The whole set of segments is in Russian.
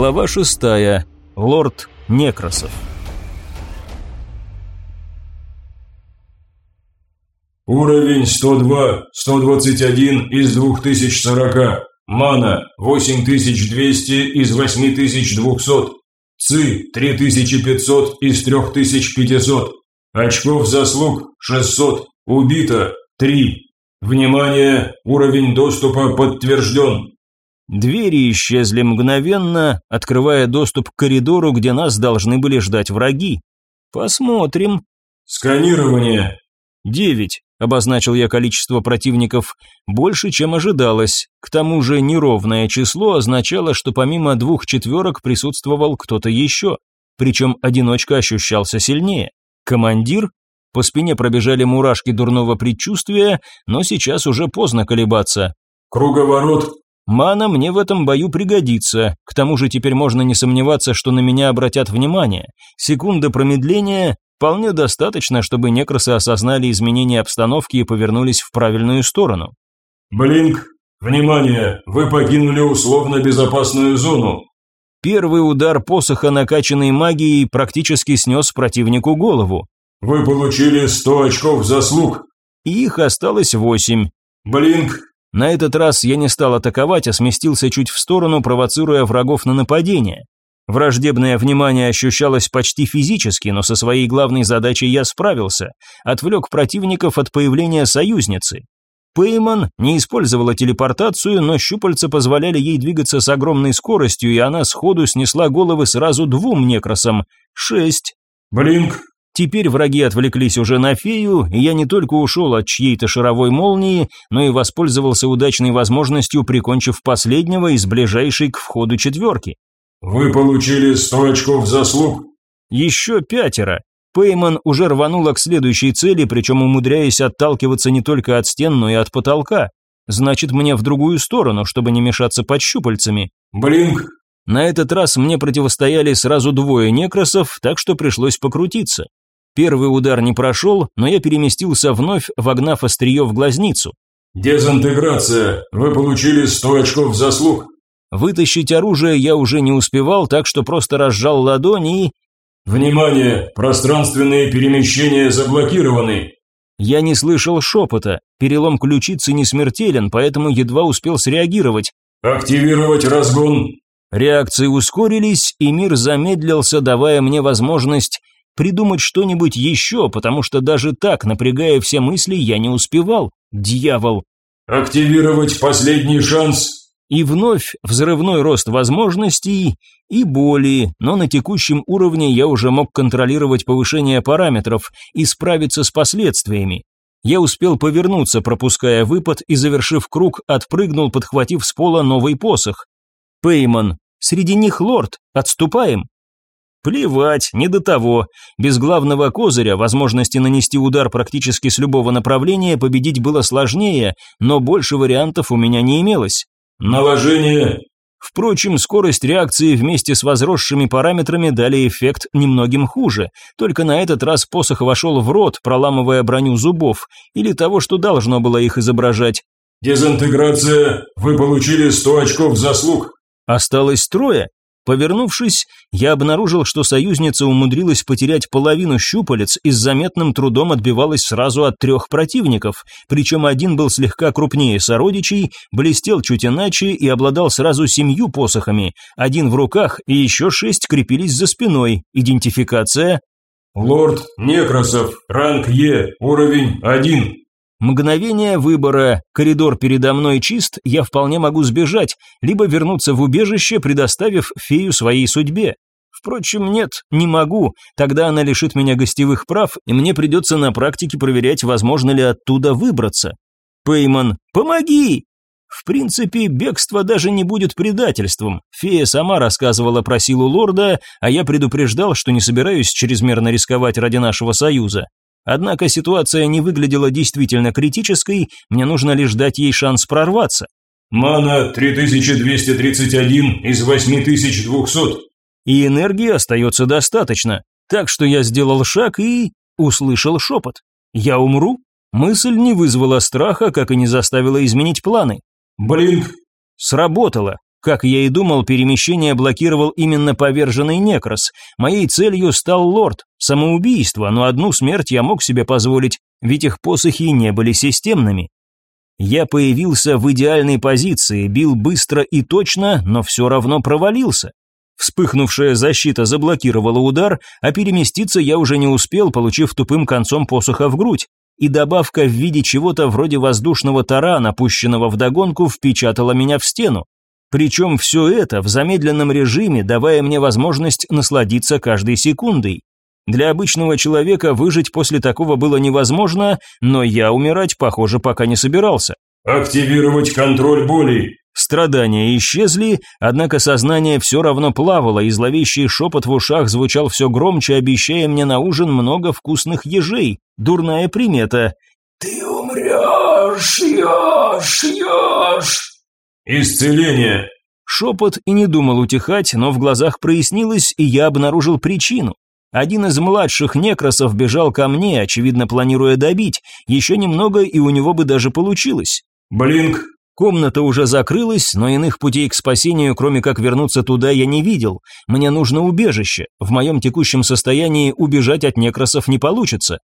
Глава шестая. Лорд Некросов. Уровень 102, 121 из 2040. Мана 8200 из 8200. ЦИ 3500 из 3500. Очков заслуг 600. Убито 3. Внимание, уровень доступа подтвержден. Двери исчезли мгновенно, открывая доступ к коридору, где нас должны были ждать враги. Посмотрим. Сканирование. Девять. Обозначил я количество противников больше, чем ожидалось. К тому же неровное число означало, что помимо двух четверок присутствовал кто-то еще. Причем одиночка ощущался сильнее. Командир? По спине пробежали мурашки дурного предчувствия, но сейчас уже поздно колебаться. Круговорот. Мана мне в этом бою пригодится. К тому же теперь можно не сомневаться, что на меня обратят внимание. Секунда промедления, Вполне достаточно, чтобы некросы осознали изменение обстановки и повернулись в правильную сторону. Блинк, внимание, вы покинули условно безопасную зону. Первый удар посоха, накачанной магией, практически снес противнику голову. Вы получили 100 очков заслуг. И их осталось 8. Блинк. На этот раз я не стал атаковать, а сместился чуть в сторону, провоцируя врагов на нападение. Враждебное внимание ощущалось почти физически, но со своей главной задачей я справился. Отвлек противников от появления союзницы. Пейман не использовала телепортацию, но щупальца позволяли ей двигаться с огромной скоростью, и она сходу снесла головы сразу двум некросам. Шесть. Блинк. Теперь враги отвлеклись уже на фею, и я не только ушел от чьей-то шаровой молнии, но и воспользовался удачной возможностью, прикончив последнего из ближайшей к входу четверки. Вы получили 100 очков заслуг. Еще пятеро. Пейман уже рванула к следующей цели, причем умудряясь отталкиваться не только от стен, но и от потолка. Значит, мне в другую сторону, чтобы не мешаться под щупальцами. Блинк. На этот раз мне противостояли сразу двое некросов, так что пришлось покрутиться. Первый удар не прошел, но я переместился вновь, вогнав острие в глазницу. Дезинтеграция. Вы получили 100 очков заслуг. Вытащить оружие я уже не успевал, так что просто разжал ладони и... «Внимание! Пространственные перемещения заблокированы!» Я не слышал шепота. Перелом ключицы не смертелен, поэтому едва успел среагировать. «Активировать разгон!» Реакции ускорились, и мир замедлился, давая мне возможность придумать что-нибудь еще, потому что даже так, напрягая все мысли, я не успевал. Дьявол! «Активировать последний шанс!» И вновь взрывной рост возможностей и боли, но на текущем уровне я уже мог контролировать повышение параметров и справиться с последствиями. Я успел повернуться, пропуская выпад, и, завершив круг, отпрыгнул, подхватив с пола новый посох. Пейман. Среди них лорд. Отступаем. Плевать, не до того. Без главного козыря, возможности нанести удар практически с любого направления, победить было сложнее, но больше вариантов у меня не имелось. Наложение. Впрочем, скорость реакции вместе с возросшими параметрами дали эффект немногим хуже, только на этот раз посох вошел в рот, проламывая броню зубов, или того, что должно было их изображать. Дезинтеграция. Вы получили 100 очков заслуг. Осталось трое. Повернувшись, я обнаружил, что союзница умудрилась потерять половину щупалец и с заметным трудом отбивалась сразу от трех противников, причем один был слегка крупнее сородичей, блестел чуть иначе и обладал сразу семью посохами, один в руках и еще шесть крепились за спиной, идентификация... «Лорд Некрасов, ранг Е, уровень 1». Мгновение выбора, коридор передо мной чист, я вполне могу сбежать, либо вернуться в убежище, предоставив фею своей судьбе. Впрочем, нет, не могу, тогда она лишит меня гостевых прав, и мне придется на практике проверять, возможно ли оттуда выбраться. Пейман, помоги! В принципе, бегство даже не будет предательством. Фея сама рассказывала про силу лорда, а я предупреждал, что не собираюсь чрезмерно рисковать ради нашего союза. Однако ситуация не выглядела действительно критической, мне нужно лишь дать ей шанс прорваться. Мана 3231 из 8200. И энергии остается достаточно, так что я сделал шаг и... услышал шепот. Я умру? Мысль не вызвала страха, как и не заставила изменить планы. Блинк. Сработало. Как я и думал, перемещение блокировал именно поверженный некрос. Моей целью стал лорд. Самоубийство, но одну смерть я мог себе позволить, ведь их посохи не были системными. Я появился в идеальной позиции, бил быстро и точно, но все равно провалился. Вспыхнувшая защита заблокировала удар, а переместиться я уже не успел, получив тупым концом посоха в грудь. И добавка в виде чего-то вроде воздушного тарана, пущенного вдогонку, впечатала меня в стену. Причем все это в замедленном режиме, давая мне возможность насладиться каждой секундой. Для обычного человека выжить после такого было невозможно, но я умирать, похоже, пока не собирался. «Активировать контроль боли!» Страдания исчезли, однако сознание все равно плавало, и зловещий шепот в ушах звучал все громче, обещая мне на ужин много вкусных ежей. Дурная примета. «Ты умрешь, ешь, ешь!» «Исцеление!» Шепот и не думал утихать, но в глазах прояснилось, и я обнаружил причину. Один из младших некросов бежал ко мне, очевидно планируя добить. Еще немного, и у него бы даже получилось. «Блинк!» Комната уже закрылась, но иных путей к спасению, кроме как вернуться туда, я не видел. Мне нужно убежище. В моем текущем состоянии убежать от некросов не получится.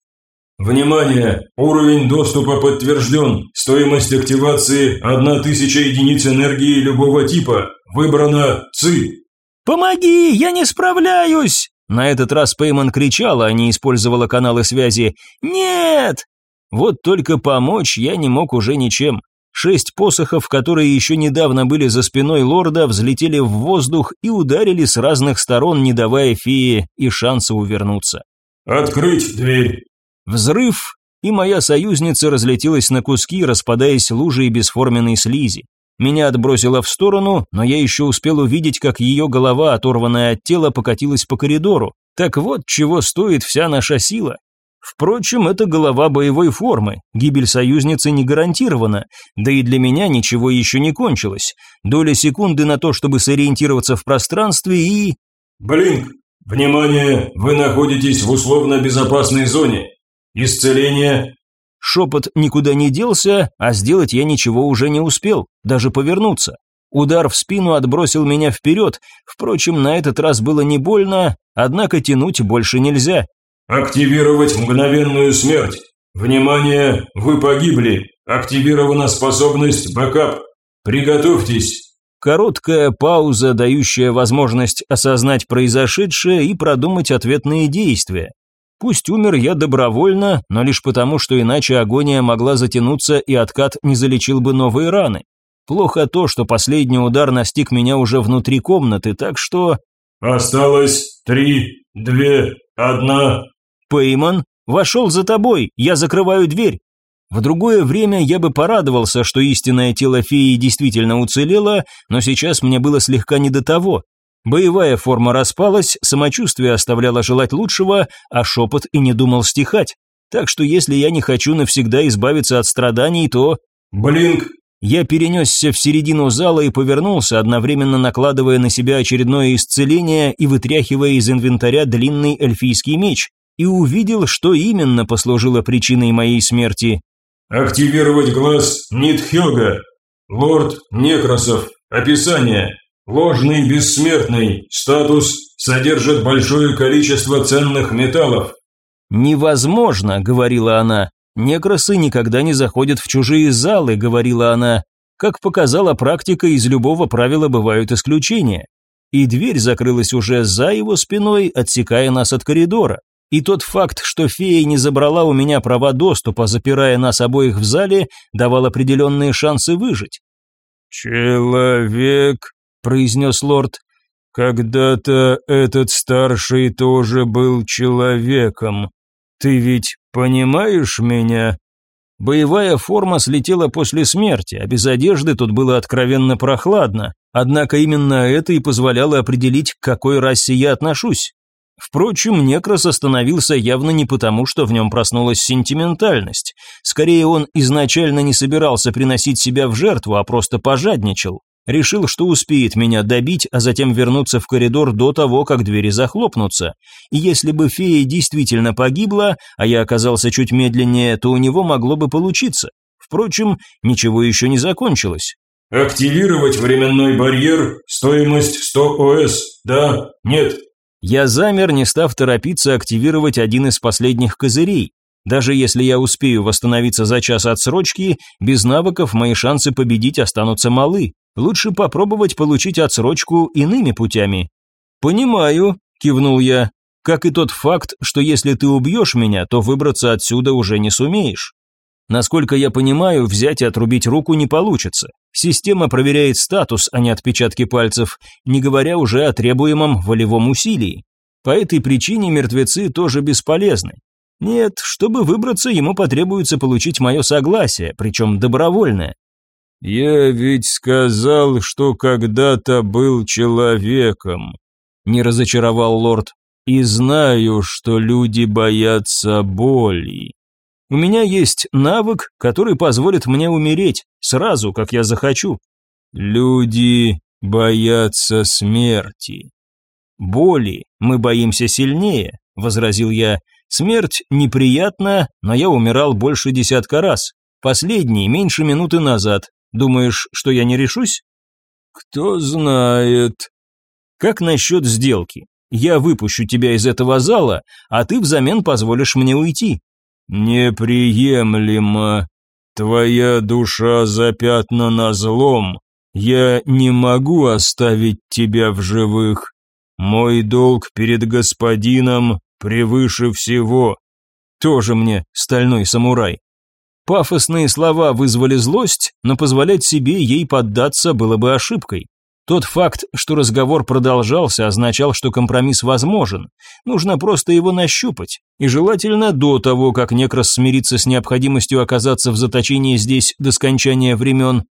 Внимание! Уровень доступа подтвержден. Стоимость активации – 1000 единиц энергии любого типа. Выбрано ЦИ. «Помоги, я не справляюсь!» На этот раз Пейман кричала, а не использовала каналы связи. «Нет!» Вот только помочь я не мог уже ничем. Шесть посохов, которые еще недавно были за спиной лорда, взлетели в воздух и ударили с разных сторон, не давая фее и шанса увернуться. «Открыть дверь!» Взрыв, и моя союзница разлетелась на куски, распадаясь лужей бесформенной слизи. Меня отбросило в сторону, но я еще успел увидеть, как ее голова, оторванная от тела, покатилась по коридору. Так вот, чего стоит вся наша сила. Впрочем, это голова боевой формы, гибель союзницы не гарантирована, да и для меня ничего еще не кончилось. Доля секунды на то, чтобы сориентироваться в пространстве и... Блинк! Внимание! Вы находитесь в условно безопасной зоне. Исцеление. Шепот никуда не делся, а сделать я ничего уже не успел, даже повернуться. Удар в спину отбросил меня вперед, впрочем, на этот раз было не больно, однако тянуть больше нельзя. Активировать мгновенную смерть. Внимание, вы погибли. Активирована способность бэкап. Приготовьтесь. Короткая пауза, дающая возможность осознать произошедшее и продумать ответные действия. Пусть умер я добровольно, но лишь потому, что иначе агония могла затянуться и откат не залечил бы новые раны. Плохо то, что последний удар настиг меня уже внутри комнаты, так что... Осталось три, две, одна. Пейман вошел за тобой, я закрываю дверь. В другое время я бы порадовался, что истинное тело феи действительно уцелело, но сейчас мне было слегка не до того. Боевая форма распалась, самочувствие оставляло желать лучшего, а шепот и не думал стихать. Так что если я не хочу навсегда избавиться от страданий, то... Блинк! Я перенесся в середину зала и повернулся, одновременно накладывая на себя очередное исцеление и вытряхивая из инвентаря длинный эльфийский меч, и увидел, что именно послужило причиной моей смерти. Активировать глаз Нитхёга. Лорд Некросов. Описание. Ложный бессмертный. Статус содержит большое количество ценных металлов. Невозможно, говорила она. Некросы никогда не заходят в чужие залы, говорила она. Как показала практика, из любого правила бывают исключения. И дверь закрылась уже за его спиной, отсекая нас от коридора. И тот факт, что фея не забрала у меня права доступа, запирая нас обоих в зале, давал определенные шансы выжить. «Человек», произнес лорд. «Когда-то этот старший тоже был человеком. Ты ведь понимаешь меня?» Боевая форма слетела после смерти, а без одежды тут было откровенно прохладно. Однако именно это и позволяло определить, к какой расе я отношусь. Впрочем, Некрос остановился явно не потому, что в нем проснулась сентиментальность. Скорее, он изначально не собирался приносить себя в жертву, а просто пожадничал. Решил, что успеет меня добить, а затем вернуться в коридор до того, как двери захлопнутся. И если бы фея действительно погибла, а я оказался чуть медленнее, то у него могло бы получиться. Впрочем, ничего еще не закончилось. Активировать временной барьер, стоимость 100 ОС, да, нет. Я замер, не став торопиться активировать один из последних козырей. Даже если я успею восстановиться за час отсрочки, без навыков мои шансы победить останутся малы. Лучше попробовать получить отсрочку иными путями. «Понимаю», – кивнул я, – «как и тот факт, что если ты убьешь меня, то выбраться отсюда уже не сумеешь». Насколько я понимаю, взять и отрубить руку не получится. Система проверяет статус, а не отпечатки пальцев, не говоря уже о требуемом волевом усилии. По этой причине мертвецы тоже бесполезны. Нет, чтобы выбраться, ему потребуется получить мое согласие, причем добровольное. «Я ведь сказал, что когда-то был человеком», — не разочаровал лорд, «и знаю, что люди боятся боли». У меня есть навык, который позволит мне умереть сразу, как я захочу. Люди боятся смерти. Боли мы боимся сильнее, возразил я. Смерть неприятна, но я умирал больше десятка раз. Последний меньше минуты назад. Думаешь, что я не решусь? Кто знает. Как насчет сделки? Я выпущу тебя из этого зала, а ты взамен позволишь мне уйти. «Неприемлемо. Твоя душа запятнана злом. Я не могу оставить тебя в живых. Мой долг перед господином превыше всего». Тоже мне стальной самурай. Пафосные слова вызвали злость, но позволять себе ей поддаться было бы ошибкой. Тот факт, что разговор продолжался, означал, что компромисс возможен. Нужно просто его нащупать. И желательно до того, как Некрас смирится с необходимостью оказаться в заточении здесь до скончания времен.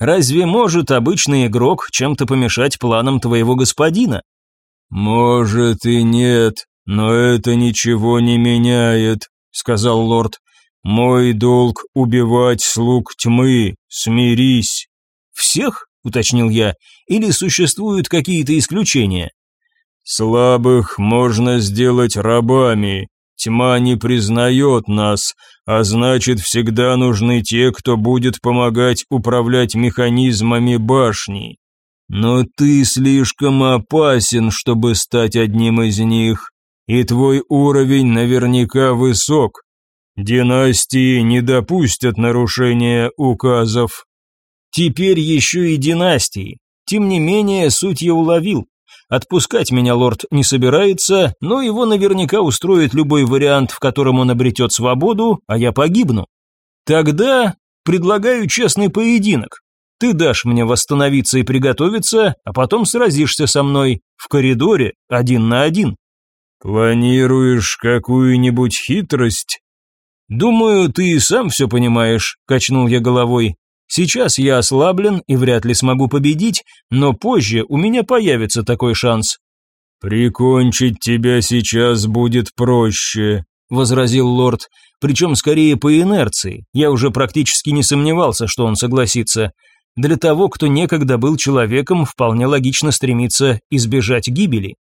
Разве может обычный игрок чем-то помешать планам твоего господина? Может и нет, но это ничего не меняет, сказал лорд. Мой долг убивать слуг тьмы, смирись. Всех? уточнил я, или существуют какие-то исключения? Слабых можно сделать рабами. Тьма не признает нас, а значит, всегда нужны те, кто будет помогать управлять механизмами башни. Но ты слишком опасен, чтобы стать одним из них, и твой уровень наверняка высок. Династии не допустят нарушения указов. Теперь еще и династии. Тем не менее, суть я уловил. Отпускать меня лорд не собирается, но его наверняка устроит любой вариант, в котором он обретет свободу, а я погибну. Тогда предлагаю честный поединок. Ты дашь мне восстановиться и приготовиться, а потом сразишься со мной в коридоре один на один. Планируешь какую-нибудь хитрость? Думаю, ты и сам все понимаешь, качнул я головой. Сейчас я ослаблен и вряд ли смогу победить, но позже у меня появится такой шанс. Прикончить тебя сейчас будет проще, возразил лорд, причем скорее по инерции. Я уже практически не сомневался, что он согласится. Для того, кто некогда был человеком, вполне логично стремиться избежать гибели.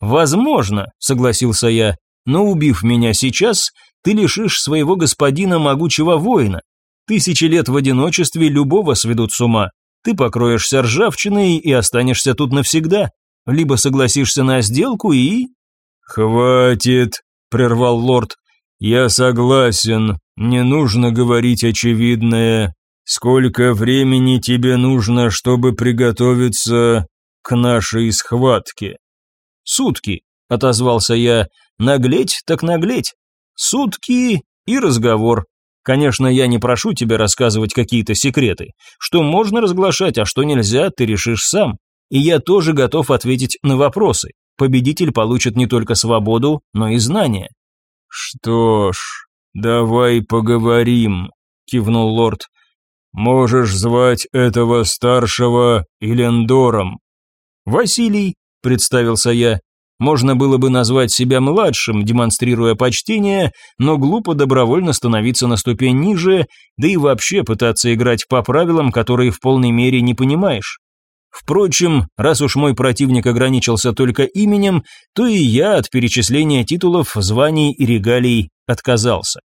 Возможно, согласился я, но убив меня сейчас, ты лишишь своего господина могучего воина, Тысячи лет в одиночестве любого сведут с ума. Ты покроешься ржавчиной и останешься тут навсегда. Либо согласишься на сделку и... «Хватит», — прервал лорд. «Я согласен, не нужно говорить очевидное. Сколько времени тебе нужно, чтобы приготовиться к нашей схватке?» «Сутки», — отозвался я. «Наглеть так наглеть. Сутки и разговор. Конечно, я не прошу тебя рассказывать какие-то секреты. Что можно разглашать, а что нельзя, ты решишь сам. И я тоже готов ответить на вопросы. Победитель получит не только свободу, но и знания. Что ж, давай поговорим, кивнул лорд. Можешь звать этого старшего Илендором. Василий, представился я. Можно было бы назвать себя младшим, демонстрируя почтение, но глупо добровольно становиться на ступень ниже, да и вообще пытаться играть по правилам, которые в полной мере не понимаешь. Впрочем, раз уж мой противник ограничился только именем, то и я от перечисления титулов, званий и регалий отказался.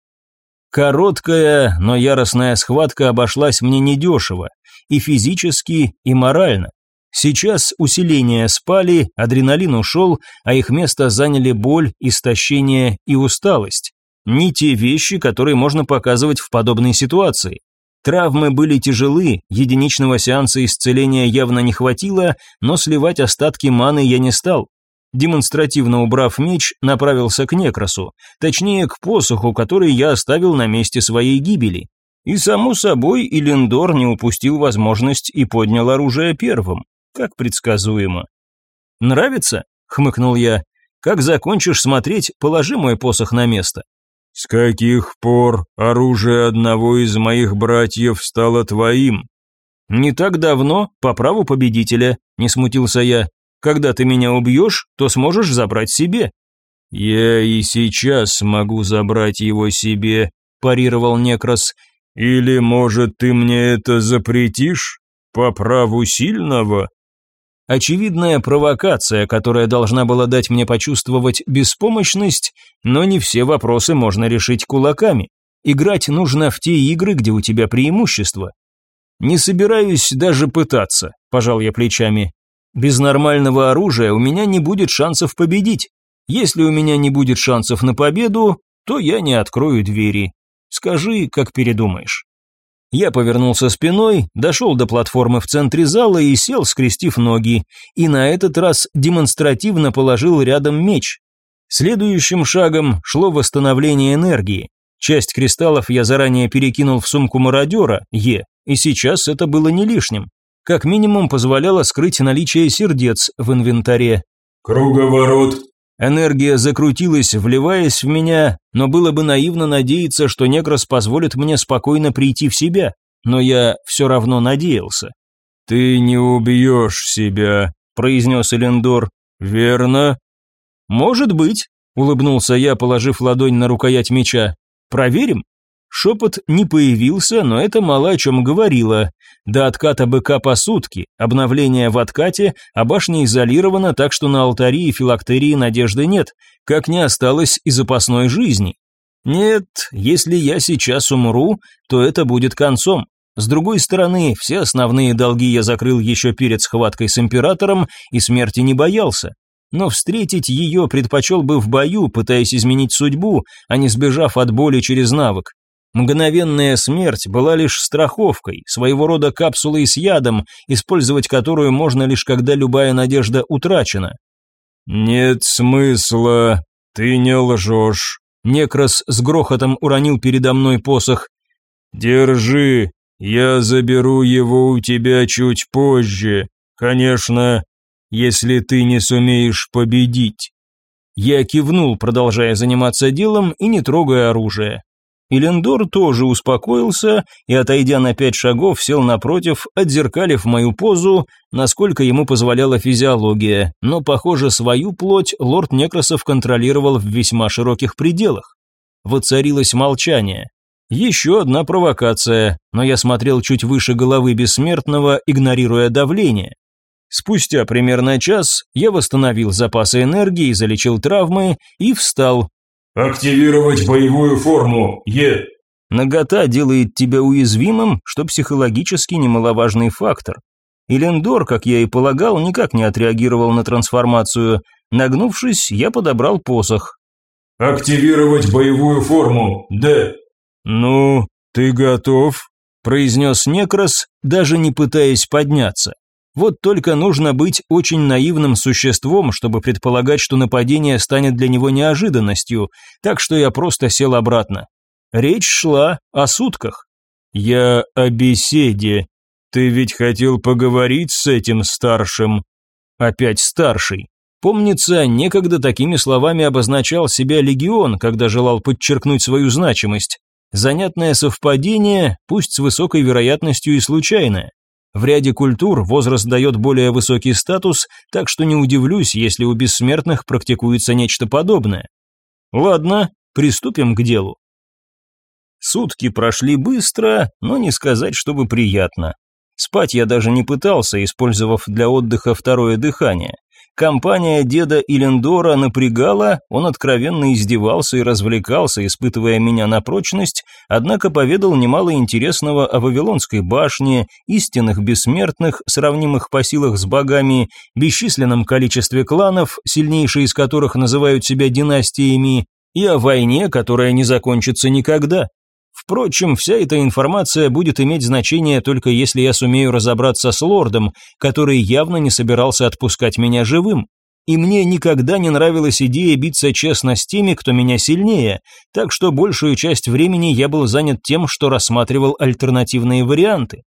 Короткая, но яростная схватка обошлась мне недешево. и физически, и морально. Сейчас усиления спали, адреналин ушел, а их место заняли боль, истощение и усталость. Не те вещи, которые можно показывать в подобной ситуации. Травмы были тяжелы, единичного сеанса исцеления явно не хватило, но сливать остатки маны я не стал. Демонстративно убрав меч, направился к Некросу, точнее к посоху, который я оставил на месте своей гибели. И само собой, Илендор не упустил возможность и поднял оружие первым, как предсказуемо. «Нравится?» — хмыкнул я. «Как закончишь смотреть, положи мой посох на место». «С каких пор оружие одного из моих братьев стало твоим?» «Не так давно, по праву победителя», — не смутился я. Когда ты меня убьешь, то сможешь забрать себе». «Я и сейчас могу забрать его себе», – парировал Некрос. «Или, может, ты мне это запретишь? По праву сильного?» Очевидная провокация, которая должна была дать мне почувствовать беспомощность, но не все вопросы можно решить кулаками. Играть нужно в те игры, где у тебя преимущество. Не собираюсь даже пытаться, пожал я плечами. Без нормального оружия у меня не будет шансов победить. Если у меня не будет шансов на победу, то я не открою двери. Скажи, как передумаешь. Я повернулся спиной, дошел до платформы в центре зала и сел, скрестив ноги, и на этот раз демонстративно положил рядом меч. Следующим шагом шло восстановление энергии. Часть кристаллов я заранее перекинул в сумку мародера, Е, и сейчас это было не лишним как минимум позволяло скрыть наличие сердец в инвентаре. «Круговорот». Энергия закрутилась, вливаясь в меня, но было бы наивно надеяться, что Негрос позволит мне спокойно прийти в себя, но я все равно надеялся. «Ты не убьешь себя», – произнес Элендор. «Верно?» «Может быть», – улыбнулся я, положив ладонь на рукоять меча. «Проверим?» Шепот не появился, но это мало о чем говорило. До отката БК по сутки, обновление в откате, а башня изолирована, так что на алтаре и филактерии надежды нет, как не осталось и запасной жизни. Нет, если я сейчас умру, то это будет концом. С другой стороны, все основные долги я закрыл еще перед схваткой с императором и смерти не боялся. Но встретить ее предпочел бы в бою, пытаясь изменить судьбу, а не сбежав от боли через навык. Мгновенная смерть была лишь страховкой, своего рода капсулой с ядом, использовать которую можно лишь когда любая надежда утрачена. «Нет смысла, ты не лжешь», — Некрос с грохотом уронил передо мной посох. «Держи, я заберу его у тебя чуть позже, конечно, если ты не сумеешь победить». Я кивнул, продолжая заниматься делом и не трогая оружие. Илендор тоже успокоился и, отойдя на пять шагов, сел напротив, отзеркалив мою позу, насколько ему позволяла физиология, но, похоже, свою плоть лорд Некросов контролировал в весьма широких пределах. Воцарилось молчание. Еще одна провокация, но я смотрел чуть выше головы бессмертного, игнорируя давление. Спустя примерно час я восстановил запасы энергии, залечил травмы и встал, «Активировать боевую форму, Е!» Нагота делает тебя уязвимым, что психологически немаловажный фактор. Илендор, как я и полагал, никак не отреагировал на трансформацию. Нагнувшись, я подобрал посох. «Активировать боевую форму, Д!» «Ну, ты готов?» произнес Некрос, даже не пытаясь подняться. Вот только нужно быть очень наивным существом, чтобы предполагать, что нападение станет для него неожиданностью, так что я просто сел обратно. Речь шла о сутках. «Я о беседе. Ты ведь хотел поговорить с этим старшим?» Опять старший. Помнится, некогда такими словами обозначал себя легион, когда желал подчеркнуть свою значимость. Занятное совпадение, пусть с высокой вероятностью и случайное. В ряде культур возраст дает более высокий статус, так что не удивлюсь, если у бессмертных практикуется нечто подобное. Ладно, приступим к делу. Сутки прошли быстро, но не сказать, чтобы приятно. Спать я даже не пытался, использовав для отдыха второе дыхание. Компания деда Илендора напрягала, он откровенно издевался и развлекался, испытывая меня на прочность, однако поведал немало интересного о Вавилонской башне, истинных бессмертных, сравнимых по силах с богами, бесчисленном количестве кланов, сильнейшие из которых называют себя династиями, и о войне, которая не закончится никогда. Впрочем, вся эта информация будет иметь значение только если я сумею разобраться с лордом, который явно не собирался отпускать меня живым. И мне никогда не нравилась идея биться честно с теми, кто меня сильнее, так что большую часть времени я был занят тем, что рассматривал альтернативные варианты.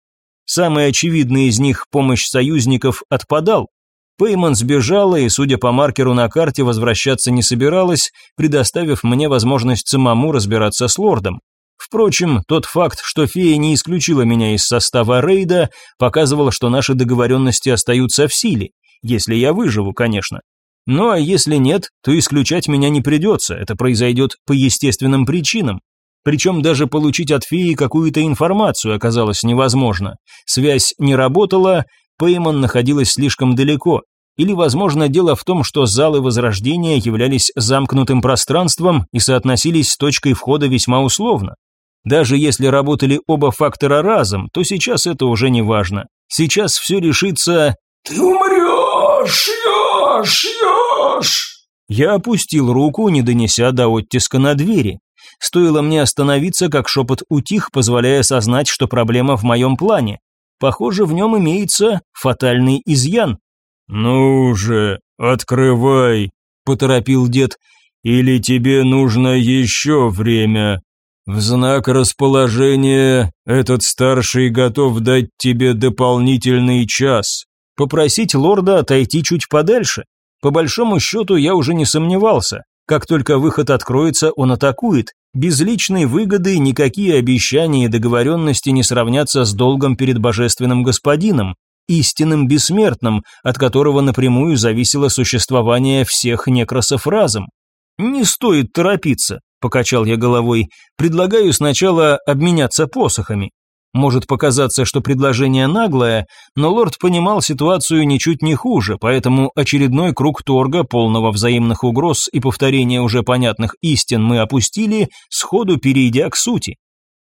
Самый очевидный из них, помощь союзников, отпадал. Пейман сбежала и, судя по маркеру на карте, возвращаться не собиралась, предоставив мне возможность самому разбираться с лордом. Впрочем, тот факт, что фея не исключила меня из состава рейда, показывал, что наши договоренности остаются в силе, если я выживу, конечно. Ну а если нет, то исключать меня не придется, это произойдет по естественным причинам. Причем даже получить от феи какую-то информацию оказалось невозможно. Связь не работала, Пейман находилась слишком далеко. Или, возможно, дело в том, что залы Возрождения являлись замкнутым пространством и соотносились с точкой входа весьма условно. Даже если работали оба фактора разом, то сейчас это уже не важно. Сейчас все решится «Ты умрешь, ешь, ешь!» Я опустил руку, не донеся до оттиска на двери. Стоило мне остановиться, как шепот утих, позволяя осознать, что проблема в моем плане. Похоже, в нем имеется фатальный изъян. «Ну же, открывай», – поторопил дед, – «или тебе нужно еще время?» В знак расположения этот старший готов дать тебе дополнительный час. Попросить лорда отойти чуть подальше. По большому счету я уже не сомневался. Как только выход откроется, он атакует. Без личной выгоды никакие обещания и договоренности не сравнятся с долгом перед божественным господином, истинным бессмертным, от которого напрямую зависело существование всех некросов разом. Не стоит торопиться покачал я головой. Предлагаю сначала обменяться посохами. Может показаться, что предложение наглое, но лорд понимал ситуацию ничуть не хуже, поэтому очередной круг торга, полного взаимных угроз и повторения уже понятных истин мы опустили, сходу перейдя к сути.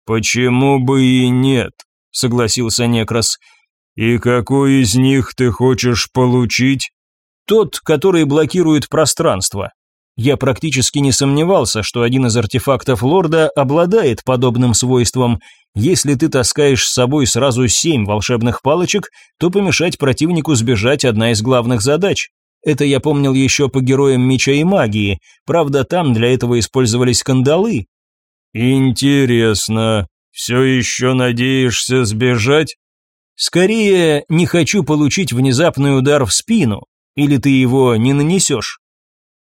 «Почему бы и нет?» – согласился Некрас. «И какой из них ты хочешь получить?» «Тот, который блокирует пространство. Я практически не сомневался, что один из артефактов лорда обладает подобным свойством. Если ты таскаешь с собой сразу семь волшебных палочек, то помешать противнику сбежать одна из главных задач. Это я помнил еще по героям меча и магии. Правда, там для этого использовались кандалы. Интересно. Все еще надеешься сбежать? Скорее, не хочу получить внезапный удар в спину. Или ты его не нанесешь?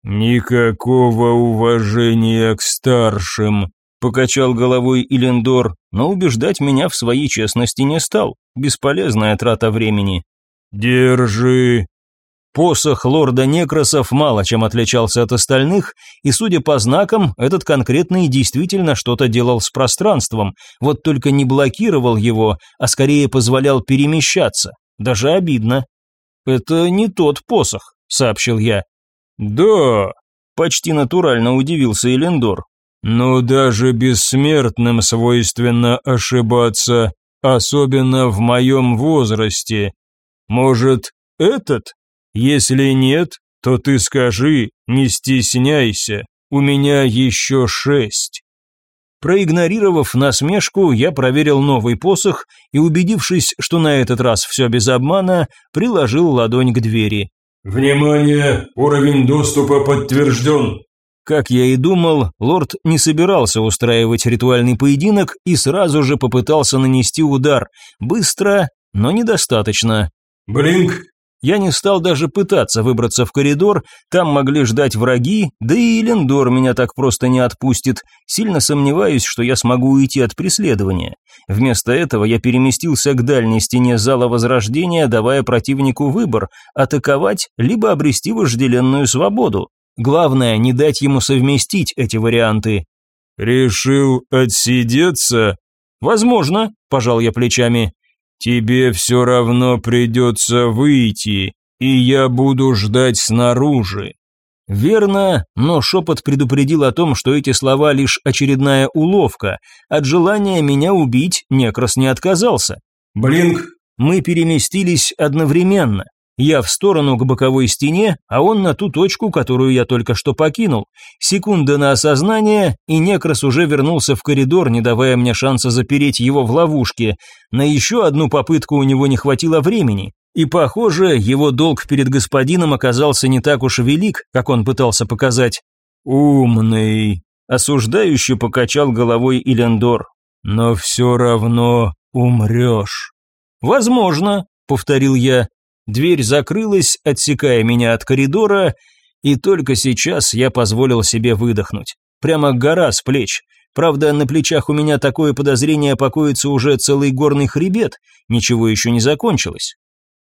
«Никакого уважения к старшим», – покачал головой Илендор, но убеждать меня в своей честности не стал. Бесполезная трата времени. «Держи». Посох лорда Некросов мало чем отличался от остальных, и, судя по знакам, этот конкретный действительно что-то делал с пространством, вот только не блокировал его, а скорее позволял перемещаться. Даже обидно. «Это не тот посох», — сообщил я. «Да», – почти натурально удивился Элендор. «Но даже бессмертным свойственно ошибаться, особенно в моем возрасте. Может, этот? Если нет, то ты скажи, не стесняйся, у меня еще шесть». Проигнорировав насмешку, я проверил новый посох и, убедившись, что на этот раз все без обмана, приложил ладонь к двери. «Внимание! Уровень доступа подтвержден!» Как я и думал, лорд не собирался устраивать ритуальный поединок и сразу же попытался нанести удар. Быстро, но недостаточно. «Блинк! Я не стал даже пытаться выбраться в коридор, там могли ждать враги, да и Элендор меня так просто не отпустит. Сильно сомневаюсь, что я смогу уйти от преследования. Вместо этого я переместился к дальней стене зала Возрождения, давая противнику выбор – атаковать, либо обрести вожделенную свободу. Главное, не дать ему совместить эти варианты. «Решил отсидеться?» «Возможно», – пожал я плечами. «Тебе все равно придется выйти. И я буду ждать снаружи. Верно, но шепот предупредил о том, что эти слова лишь очередная уловка. От желания меня убить Некрас не отказался. Блинк. Мы переместились одновременно. Я в сторону к боковой стене, а он на ту точку, которую я только что покинул. Секунда на осознание, и Некрас уже вернулся в коридор, не давая мне шанса запереть его в ловушке. На еще одну попытку у него не хватило времени. И, похоже, его долг перед господином оказался не так уж велик, как он пытался показать. «Умный», – осуждающе покачал головой Илендор. «Но все равно умрешь». «Возможно», – повторил я. Дверь закрылась, отсекая меня от коридора, и только сейчас я позволил себе выдохнуть. Прямо гора с плеч. Правда, на плечах у меня такое подозрение покоится уже целый горный хребет, ничего еще не закончилось.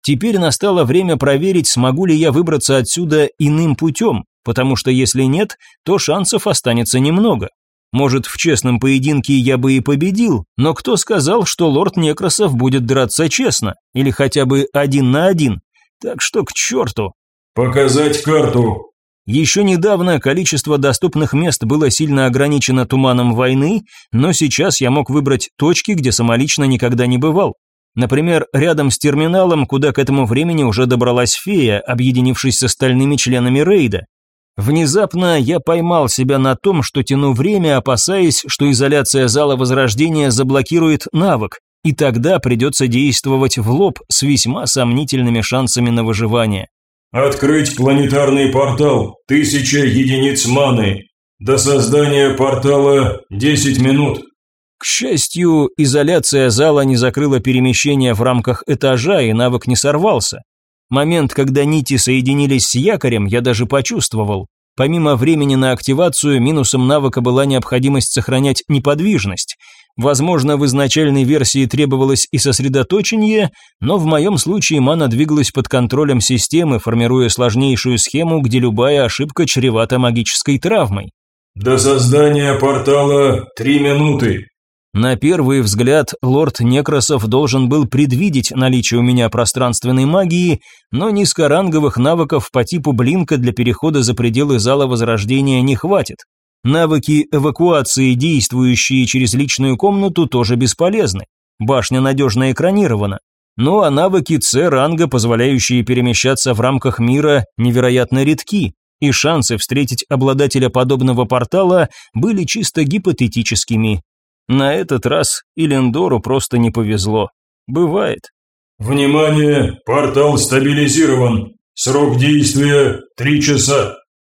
Теперь настало время проверить, смогу ли я выбраться отсюда иным путем, потому что если нет, то шансов останется немного. Может, в честном поединке я бы и победил, но кто сказал, что лорд Некросов будет драться честно, или хотя бы один на один? Так что к черту. Показать карту. Еще недавно количество доступных мест было сильно ограничено туманом войны, но сейчас я мог выбрать точки, где самолично никогда не бывал. Например, рядом с терминалом, куда к этому времени уже добралась фея, объединившись с остальными членами рейда. Внезапно я поймал себя на том, что тяну время, опасаясь, что изоляция зала возрождения заблокирует навык, и тогда придется действовать в лоб с весьма сомнительными шансами на выживание. Открыть планетарный портал. Тысяча единиц маны. До создания портала 10 минут. К счастью, изоляция зала не закрыла перемещение в рамках этажа, и навык не сорвался. Момент, когда нити соединились с якорем, я даже почувствовал. Помимо времени на активацию, минусом навыка была необходимость сохранять неподвижность. Возможно, в изначальной версии требовалось и сосредоточение, но в моем случае мана двигалась под контролем системы, формируя сложнейшую схему, где любая ошибка чревата магической травмой. До создания портала три минуты. На первый взгляд, лорд Некросов должен был предвидеть наличие у меня пространственной магии, но низкоранговых навыков по типу блинка для перехода за пределы зала возрождения не хватит. Навыки эвакуации, действующие через личную комнату, тоже бесполезны. Башня надежно экранирована. Ну а навыки С-ранга, позволяющие перемещаться в рамках мира, невероятно редки, и шансы встретить обладателя подобного портала были чисто гипотетическими, на этот раз Илендору просто не повезло. Бывает. Внимание, портал стабилизирован. Срок действия – три часа.